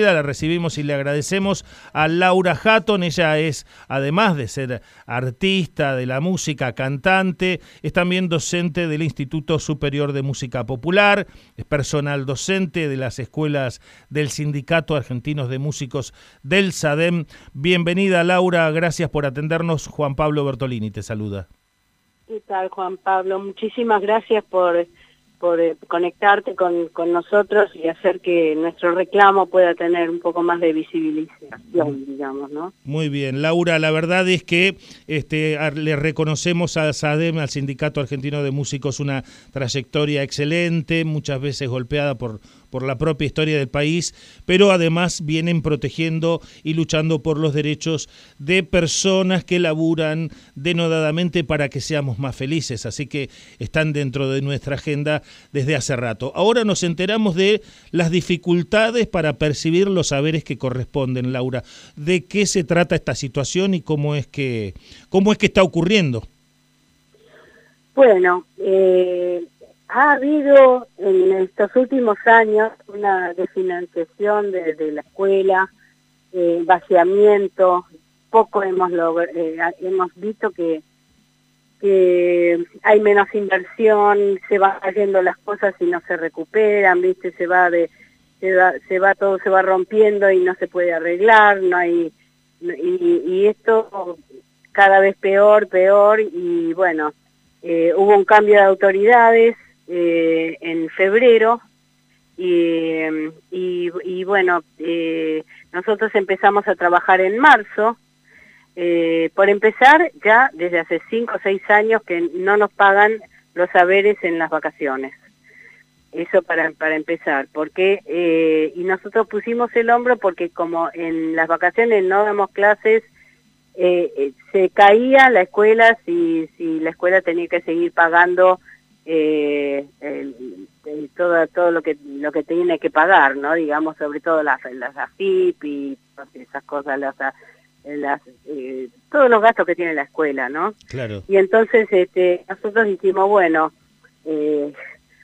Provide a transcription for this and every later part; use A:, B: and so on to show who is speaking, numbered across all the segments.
A: La recibimos y le agradecemos a Laura Hatton. Ella es, además de ser artista de la música, cantante, es también docente del Instituto Superior de Música Popular, es personal docente de las escuelas del Sindicato Argentinos de Músicos del SADEM. Bienvenida, Laura. Gracias por atendernos. Juan Pablo Bertolini te saluda.
B: ¿Qué tal, Juan Pablo? Muchísimas gracias por por eh, conectarte con, con, nosotros y hacer que nuestro reclamo pueda tener un poco más de visibilización, digamos, ¿no?
A: Muy bien, Laura, la verdad es que este, le reconocemos a SADEM, al Sindicato Argentino de Músicos, una trayectoria excelente, muchas veces golpeada por por la propia historia del país, pero además vienen protegiendo y luchando por los derechos de personas que laburan denodadamente para que seamos más felices, así que están dentro de nuestra agenda desde hace rato. Ahora nos enteramos de las dificultades para percibir los saberes que corresponden, Laura. ¿De qué se trata esta situación y cómo es que, cómo es que está ocurriendo?
B: Bueno, eh, ha habido en estos últimos años una desfinanciación de, la escuela, eh, vaciamiento, poco hemos eh, hemos visto que, hay menos inversión, se van cayendo las cosas y no se recuperan, viste, se va de se va, se va todo se va rompiendo y no se puede arreglar, no hay y, y esto cada vez peor, peor y bueno, eh, hubo un cambio de autoridades eh, en febrero y, y, bueno, eh, nosotros empezamos a trabajar en marzo. Eh, por empezar, ya desde hace cinco o seis años que no nos pagan los saberes en las vacaciones. Eso para, para empezar, porque eh, y nosotros pusimos el hombro porque como en las vacaciones no damos clases, eh, se caía la escuela si, si la escuela tenía que seguir pagando eh, todo, todo lo que lo que tiene que pagar, ¿no? Digamos, sobre todo las, las AFIP y esas cosas, las, las eh, todos los gastos que tiene la escuela, ¿no?
A: Claro.
B: Y entonces este, nosotros dijimos, bueno, eh,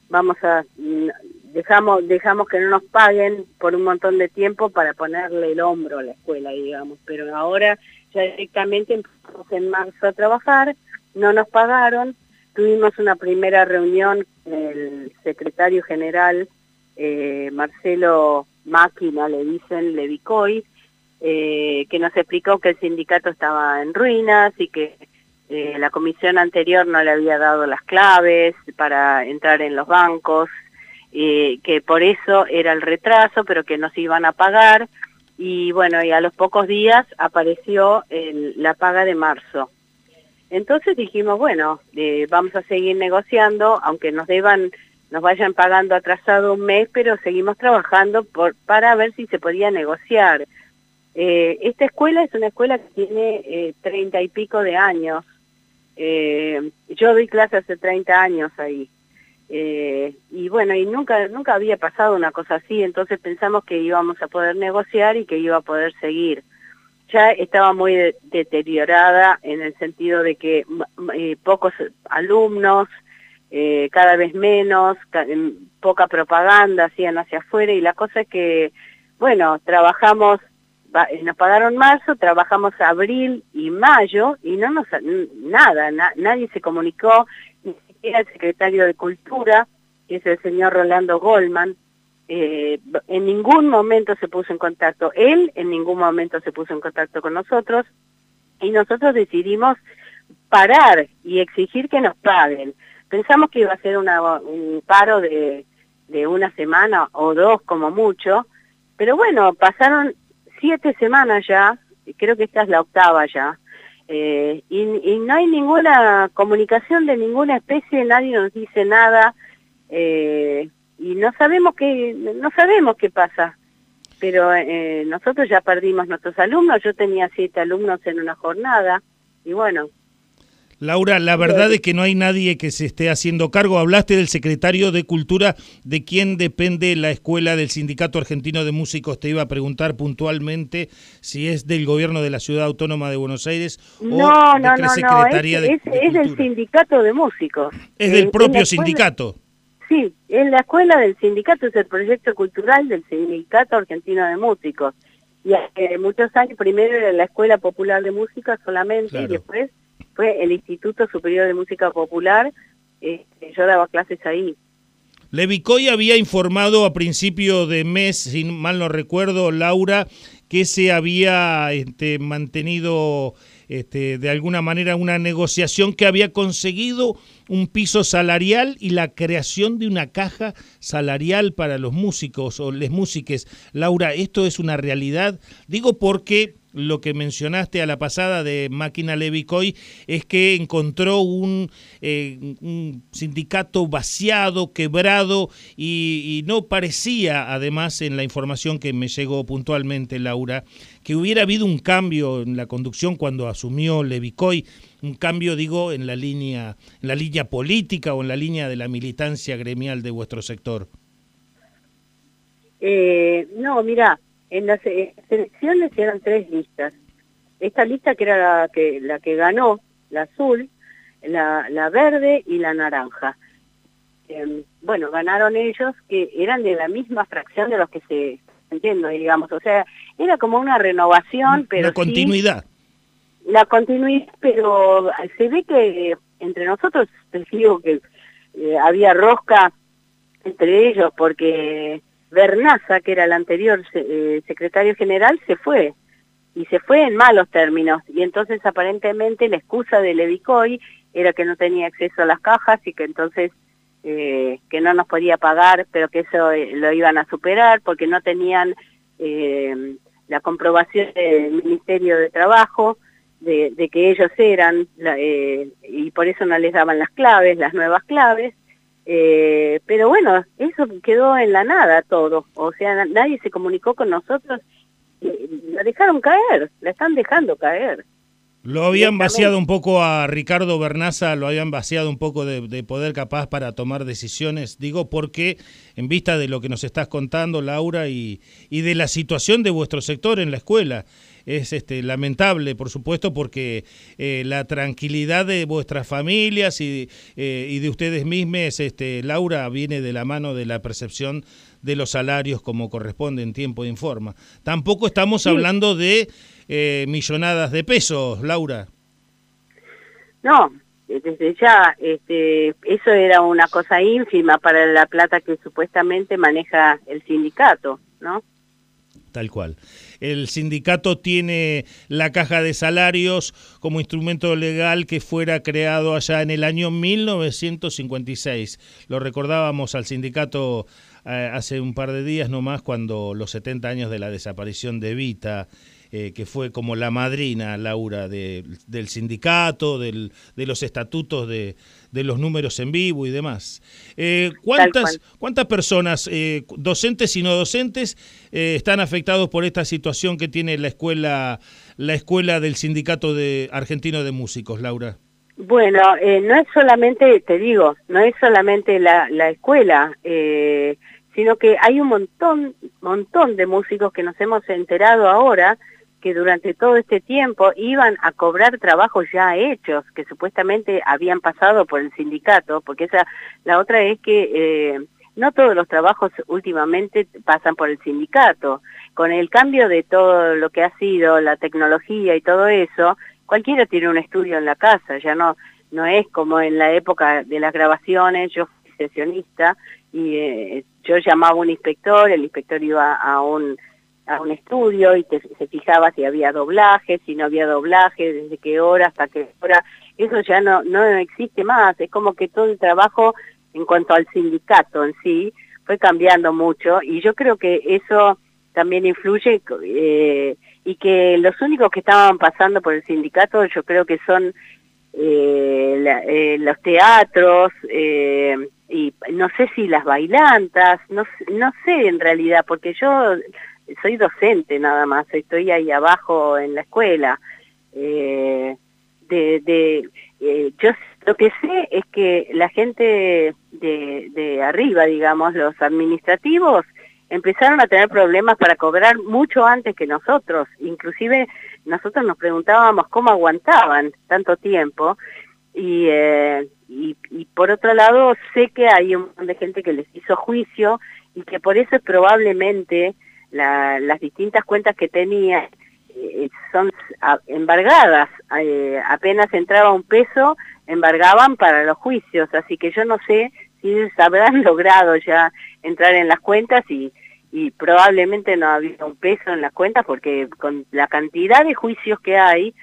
B: vamos a dejamos dejamos que no nos paguen por un montón de tiempo para ponerle el hombro a la escuela, digamos, pero ahora ya directamente empezamos en marzo a trabajar, no nos pagaron Tuvimos una primera reunión con el secretario general, eh, Marcelo Máquina, le dicen, Levicoy, eh, que nos explicó que el sindicato estaba en ruinas y que eh, la comisión anterior no le había dado las claves para entrar en los bancos, que por eso era el retraso, pero que nos iban a pagar. Y bueno, y a los pocos días apareció la paga de marzo. Entonces dijimos, bueno, eh, vamos a seguir negociando, aunque nos deban, nos vayan pagando atrasado un mes, pero seguimos trabajando por, para ver si se podía negociar. Eh, esta escuela es una escuela que tiene eh, treinta y pico de años. yo doy clase hace 30 años ahí. y bueno, y nunca, nunca había pasado una cosa así, entonces pensamos que íbamos a poder negociar y que iba a poder seguir ya estaba muy deteriorada en el sentido de que eh, pocos alumnos, eh, cada vez menos, poca propaganda hacían hacia afuera y la cosa es que, bueno, trabajamos, eh, nos pagaron marzo, trabajamos abril y mayo y no nos, nada, nadie se comunicó, ni siquiera el secretario de Cultura, que es el señor Rolando Goldman, eh, en ningún momento se puso en contacto, él en ningún momento se puso en contacto con nosotros y nosotros decidimos parar y exigir que nos paguen. Pensamos que iba a ser un paro de, de una semana o dos como mucho, pero bueno, pasaron siete semanas ya, creo que esta es la octava ya, eh, y, y, no hay ninguna comunicación de ninguna especie, nadie nos dice nada, eh, y no sabemos qué, no sabemos qué pasa. Pero eh, nosotros ya perdimos nuestros alumnos, yo tenía siete alumnos en una jornada, y bueno,
A: Laura, la verdad es que no hay nadie que se esté haciendo cargo. Hablaste del secretario de Cultura, de quién depende la escuela del Sindicato Argentino de Músicos. Te iba a preguntar puntualmente si es del gobierno de la Ciudad Autónoma de Buenos Aires
B: no, o de no, Secretaría no, es, de es, es del Sindicato de Músicos.
A: Es del propio sindicato.
B: Sí, es la escuela del sindicato, es el proyecto cultural del Sindicato Argentino de Músicos. Y hace muchos años, primero era la Escuela Popular de Música solamente, y después fue el Instituto Superior de Música Popular, este, yo daba clases ahí.
A: Levicoy había informado a principio de mes, si mal no recuerdo, Laura, que se había este, mantenido este, de alguna manera una negociación que había conseguido un piso salarial y la creación de una caja salarial para los músicos o les músiques. Laura, ¿esto es una realidad? Digo porque lo que mencionaste a la pasada de Máquina Levicoy es que encontró un, eh, sindicato vaciado, quebrado y, no parecía, además, en la información que me llegó puntualmente, Laura, que hubiera habido un cambio en la conducción cuando asumió Levicoy, un cambio, digo, en la línea, en la línea política o en la línea de la militancia gremial de vuestro sector.
B: Eh, no, mira, en las elecciones eran tres listas. Esta lista que era la que, la que ganó, la azul, la, la verde y la naranja. Em, bueno, ganaron ellos que eran de la misma fracción de los que se entiendo, digamos. O sea, era como una renovación, pero...
A: La continuidad.
B: la continuidad, pero se ve que entre nosotros, te digo que eh, había rosca entre ellos porque Bernaza, que era el anterior eh, secretario general, se fue, y se fue en malos términos, y entonces aparentemente la excusa de Levicoy era que no tenía acceso a las cajas y que entonces eh, que no nos podía pagar, pero que eso eh, lo iban a superar porque no tenían la comprobación del Ministerio de Trabajo de, que ellos eran, y por eso no les daban las claves, las nuevas claves, eh, pero bueno, eso quedó en la nada todo, o sea, nadie se comunicó con nosotros, la dejaron caer, la están dejando caer.
A: Lo habían vaciado un poco a Ricardo Bernaza, lo habían vaciado un poco de, poder capaz para tomar decisiones, digo porque en vista de lo que nos estás contando, Laura, y, y de la situación de vuestro sector en la escuela, es este, lamentable, por supuesto, porque eh, la tranquilidad de vuestras familias y, eh, y de ustedes mismos, este, Laura, viene de la mano de la percepción de los salarios como corresponde en tiempo y en forma. Tampoco estamos hablando de eh, millonadas de pesos, Laura.
B: No, desde ya, este, eso era una cosa ínfima para la plata que supuestamente maneja el sindicato, ¿no?
A: Tal cual. El sindicato tiene la caja de salarios como instrumento legal que fuera creado allá en el año 1956. Lo recordábamos al sindicato eh, hace un par de días nomás cuando los 70 años de la desaparición de Vita eh, que fue como la madrina, Laura, del sindicato, del, de los estatutos de, de, los números en vivo y demás. Eh, ¿cuántas, ¿Cuántas personas, eh, docentes y no docentes, están afectados por esta situación que tiene la escuela, la escuela del Sindicato de Argentino de Músicos, Laura?
B: Bueno, no es solamente, te digo, no es solamente la, la escuela, sino que hay un montón, montón de músicos que nos hemos enterado ahora que durante todo este tiempo iban a cobrar trabajos ya hechos, que supuestamente habían pasado por el sindicato, porque esa la otra es que eh, no todos los trabajos últimamente pasan por el sindicato. Con el cambio de todo lo que ha sido la tecnología y todo eso, cualquiera tiene un estudio en la casa, ya no no es como en la época de las grabaciones, yo fui sesionista y eh, yo llamaba a un inspector, el inspector iba a un a un estudio y te, se fijaba si había doblaje, si no había doblaje, desde qué hora hasta qué hora. Eso ya no, no existe más. Es como que todo el trabajo en cuanto al sindicato en sí fue cambiando mucho y yo creo que eso también influye eh, y que los únicos que estaban pasando por el sindicato yo creo que son eh, eh, los teatros y no sé si las bailantas, no, no sé en realidad, porque yo soy docente nada más, estoy ahí abajo en la escuela. Eh, de, de eh, yo lo que sé es que la gente de, de arriba, digamos, los administrativos, empezaron a tener problemas para cobrar mucho antes que nosotros. Inclusive nosotros nos preguntábamos cómo aguantaban tanto tiempo y, eh, y, y, por otro lado sé que hay un montón de gente que les hizo juicio y que por eso es probablemente la, las distintas cuentas que tenía eh, son embargadas, eh, apenas entraba un peso, embargaban para los juicios, así que yo no sé si ellos habrán logrado ya entrar en las cuentas y, probablemente no había un peso en las cuentas porque con la cantidad de juicios que hay,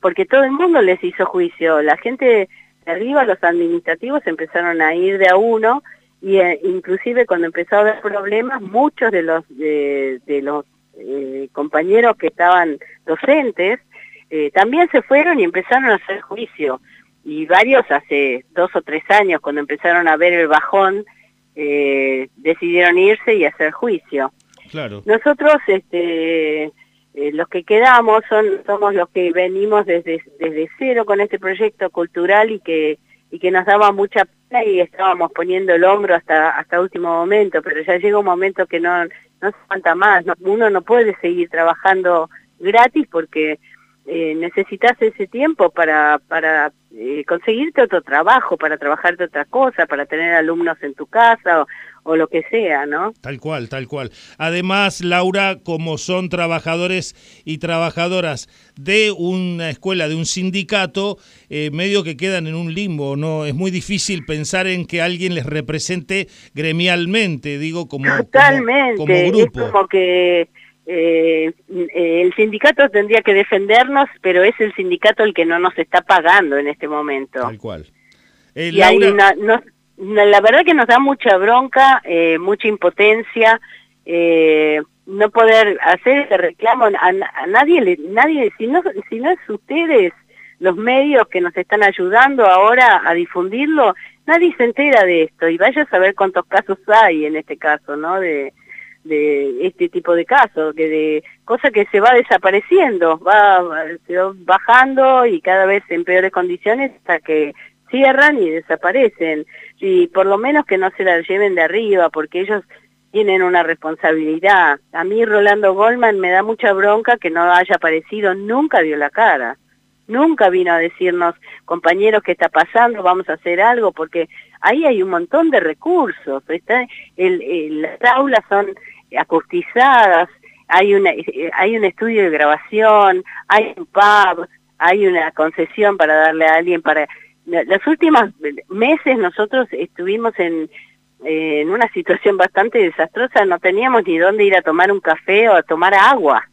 B: porque todo el mundo les hizo juicio, la gente de arriba, los administrativos empezaron a ir de a uno y eh, inclusive cuando empezó a haber problemas, muchos de los, de, los eh, compañeros que estaban docentes eh, también se fueron y empezaron a hacer juicio. Y varios hace dos o tres años, cuando empezaron a ver el bajón, decidieron irse y hacer juicio. Claro. Nosotros, este, los que quedamos son somos los que venimos desde desde cero con este proyecto cultural y que y que nos daba mucha y estábamos poniendo el hombro hasta hasta último momento, pero ya llega un momento que no, no se aguanta más, uno no puede seguir trabajando gratis porque eh, necesitas ese tiempo para, para eh, conseguirte otro trabajo, para trabajarte otra cosa, para tener alumnos en tu casa o, o lo que sea, ¿no?
A: Tal cual, tal cual. Además, Laura, como son trabajadores y trabajadoras de una escuela, de un sindicato, eh, medio que quedan en un limbo, ¿no? Es muy difícil pensar en que alguien les represente gremialmente, digo, como,
B: Totalmente. como, grupo. Es como que eh, el sindicato tendría que defendernos, pero es el sindicato el que no nos está pagando en este momento.
A: Tal cual.
B: Eh, y Laura... no, la verdad que nos da mucha bronca, eh, mucha impotencia, eh, no poder hacer ese reclamo a, nadie, nadie si no, si no es ustedes los medios que nos están ayudando ahora a difundirlo, nadie se entera de esto y vaya a saber cuántos casos hay en este caso, ¿no? De, de este tipo de casos, que de cosa que se va desapareciendo, va, se va bajando y cada vez en peores condiciones hasta que cierran y desaparecen. Y por lo menos que no se la lleven de arriba, porque ellos tienen una responsabilidad. A mí Rolando Goldman me da mucha bronca que no haya aparecido, nunca dio la cara. Nunca vino a decirnos, compañeros, ¿qué está pasando? Vamos a hacer algo, porque ahí hay un montón de recursos. Está, el, las aulas son acustizadas, hay, una, hay un estudio de grabación, hay un pub, hay una concesión para darle a alguien para los últimos meses nosotros estuvimos en, en una situación bastante desastrosa, no teníamos ni dónde ir a tomar un café o a tomar agua.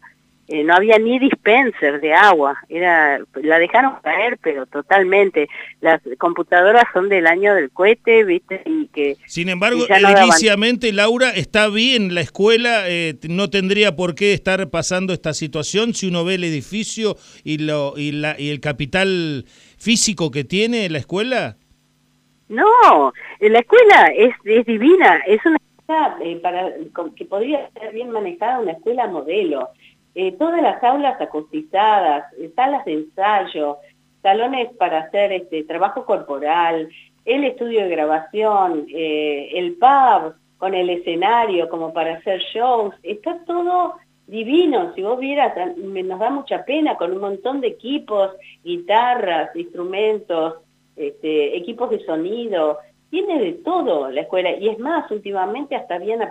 B: Eh, no había ni dispenser de agua, era la dejaron caer, pero totalmente. Las computadoras son del año del cohete, ¿viste? Y que
A: Sin embargo, ediliciamente, Laura, está bien, la escuela eh, no tendría por qué estar pasando esta situación si uno ve el edificio y, lo, y, la, y el capital físico que tiene la escuela?
B: No, la escuela es, es divina, es una escuela eh, para, que podría ser bien manejada, una escuela modelo. Eh, todas las aulas acustizadas, eh, salas de ensayo, salones para hacer este trabajo corporal, el estudio de grabación, el pub con el escenario como para hacer shows, está todo divino, si vos vieras, nos da mucha pena con un montón de equipos, guitarras, instrumentos, este, equipos de sonido, tiene de todo la escuela, y es más, últimamente hasta habían,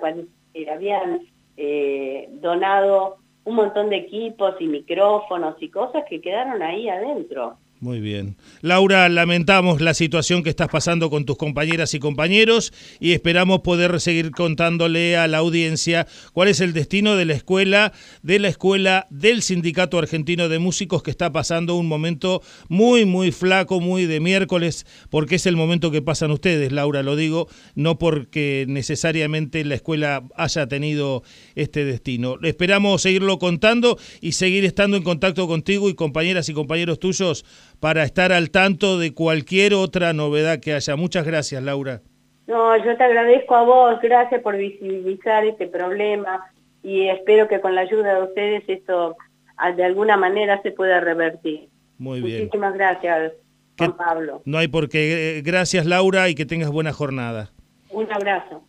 B: eh, habían eh, donado un montón de equipos y micrófonos y cosas que quedaron ahí adentro.
A: Muy bien. Laura, lamentamos la situación que estás pasando con tus compañeras y compañeros y esperamos poder seguir contándole a la audiencia cuál es el destino de la escuela, de la escuela del Sindicato Argentino de Músicos que está pasando un momento muy, muy flaco, muy de miércoles, porque es el momento que pasan ustedes, Laura, lo digo, no porque necesariamente la escuela haya tenido este destino. Esperamos seguirlo contando y seguir estando en contacto contigo y compañeras y compañeros tuyos para estar al tanto de cualquier otra novedad que haya. Muchas gracias, Laura.
B: No, yo te agradezco a vos, gracias por visibilizar este problema y espero que con la ayuda de ustedes esto ah, de alguna manera se pueda revertir.
A: Muy bien.
B: Muchísimas gracias, Juan Pablo.
A: No hay por qué. Gracias, Laura, y que tengas buena jornada.
B: Un abrazo.